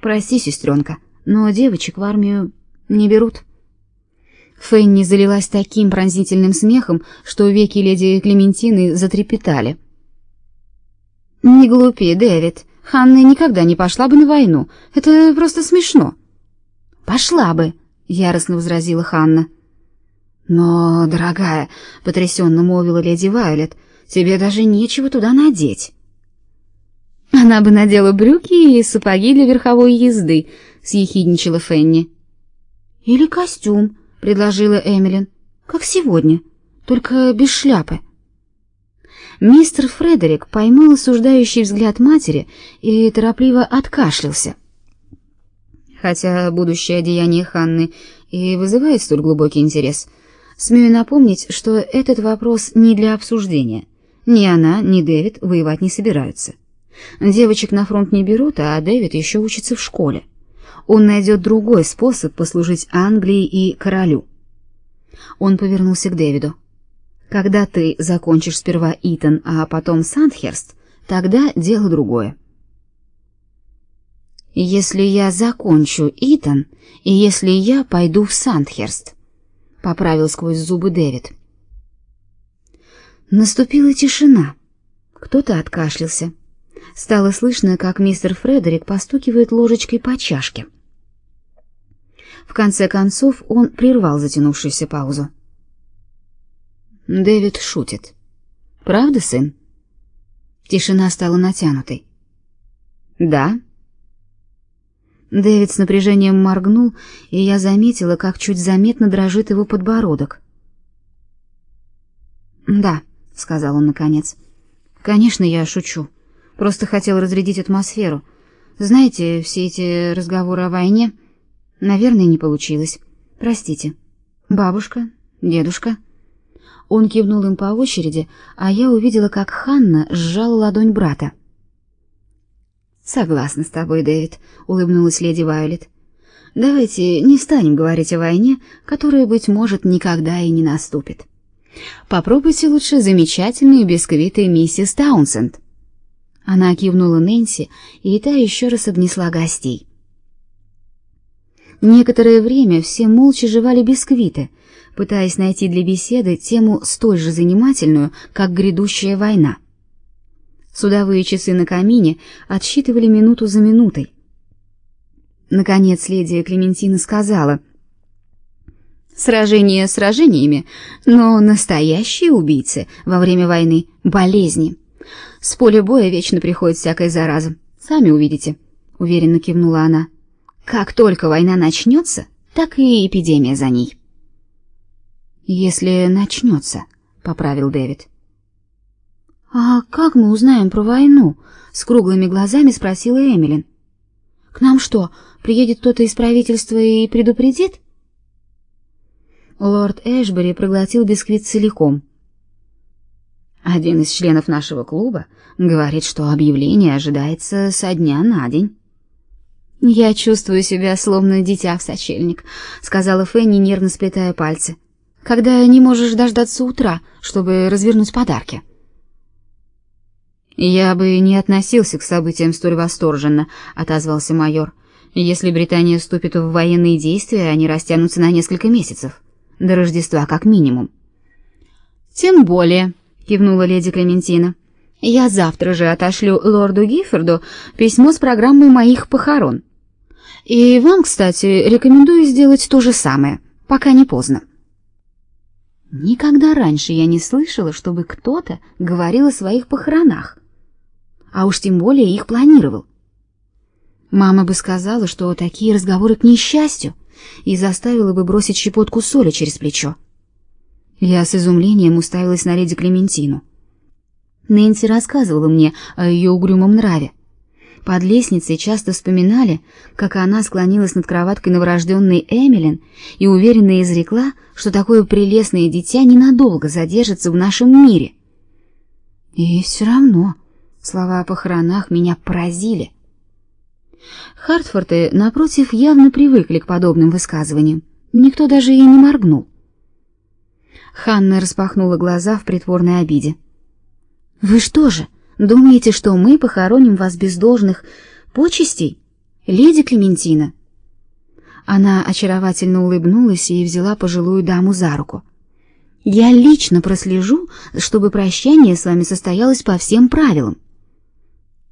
Прости, сестренка, но девочек в армию не берут. Фенни залилась таким пронзительным смехом, что веки леди Клементины затрепетали. Не глупи, Дэвид. Ханна никогда не пошла бы на войну. Это просто смешно. Пошла бы, яростно возразила Ханна. Но, дорогая, потрясенно молвила леди Вайолет, тебе даже нечего туда надеть. Она бы надела брюки и сапоги для верховой езды, съехидничала Фенни. Или костюм, предложила Эмилин. Как сегодня, только без шляпы. Мистер Фредерик поймал осуждающий взгляд матери и торопливо откашлялся. Хотя будущее одеяние Ханны и вызывает столь глубокий интерес, смею напомнить, что этот вопрос не для обсуждения. Ни она, ни Дэвид воевать не собираются. Девочек на фронт не берут, а Дэвид еще учится в школе. Он найдет другой способ послужить Англии и королю. Он повернулся к Дэвиду. Когда ты закончишь сперва Итон, а потом Сандхерст, тогда дело другое. Если я закончу Итон, и если я пойду в Сандхерст, поправил сквозь зубы Дэвид. Наступила тишина. Кто-то откашлялся. Стало слышно, как мистер Фредерик постукивает ложечкой по чашке. В конце концов он прервал затянувшуюся паузу. Дэвид шутит. Правда, сын? Тишина стала натянутой. Да. Дэвид с напряжением моргнул, и я заметила, как чуть заметно дрожит его подбородок. Да, сказал он наконец. Конечно, я шучу. Просто хотел разрядить атмосферу. Знаете, все эти разговоры о войне, наверное, не получилось. Простите. Бабушка, дедушка, он кивнул им по очереди, а я увидела, как Ханна сжала ладонь брата. Согласна с тобой, Дэвид, улыбнулась леди Вайолет. Давайте не станем говорить о войне, которая быть может никогда и не наступит. Попробуйте лучше замечательные бисквиты миссис Таунсенд. Она кивнула Нэнси, и та еще раз обнесла гостей. Некоторое время все молча жевали бисквиты, пытаясь найти для беседы тему столь же занимательную, как грядущая война. Судовые часы на камине отсчитывали минуту за минутой. Наконец леди Клементина сказала: "Сражения сражениями, но настоящие убийцы во время войны болезни. С поля боя вечно приходит всякая зараза. Сами увидите", уверенно кивнула она. "Как только война начнется, так и эпидемия за ней". Если начнется», — поправил Дэвид. А как мы узнаем про войну? с круглыми глазами спросила Эмилин. К нам что, приедет кто-то из правительства и предупредит? Лорд Эшбери проглотил бисквит целиком. Один из членов нашего клуба говорит, что объявление ожидается со дня на день. Я чувствую себя словно дитя в сочельник, сказала Фенни, нервно сплетая пальцы когда не можешь дождаться утра, чтобы развернуть подарки. Я бы не относился к событиям столь восторженно, отозвался майор. Если Британия вступит в военные действия, они растянутся на несколько месяцев, до Рождества как минимум. Тем более, кивнула леди Клементина. Я завтра же отошлю лорду Гиффорду письмо с программой моих похорон. И вам, кстати, рекомендую сделать то же самое, пока не поздно. Никогда раньше я не слышала, чтобы кто-то говорил о своих похоронах, а уж тем более их планировал. Мама бы сказала, что такие разговоры к несчастью, и заставила бы бросить щепотку соли через плечо. Я с изумлением уставилась на леди Клементину. Нэнси рассказывала мне о ее угрюмом нраве. Под лестницей часто вспоминали, как она склонилась над кроваткой новорожденной Эмилин и уверенно изрекла, что такое прелестное дитя ненадолго задержится в нашем мире. И все равно слова о похоронах меня поразили. Хартфорты, напротив, явно привыкли к подобным высказываниям. Никто даже и не моргнул. Ханна распахнула глаза в притворной обиде. «Вы что же, Думаете, что мы похороним вас без должных почестей? Леди Клементина. Она очаровательно улыбнулась и взяла пожилую даму за руку. Я лично прослежу, чтобы прощание с вами состоялось по всем правилам.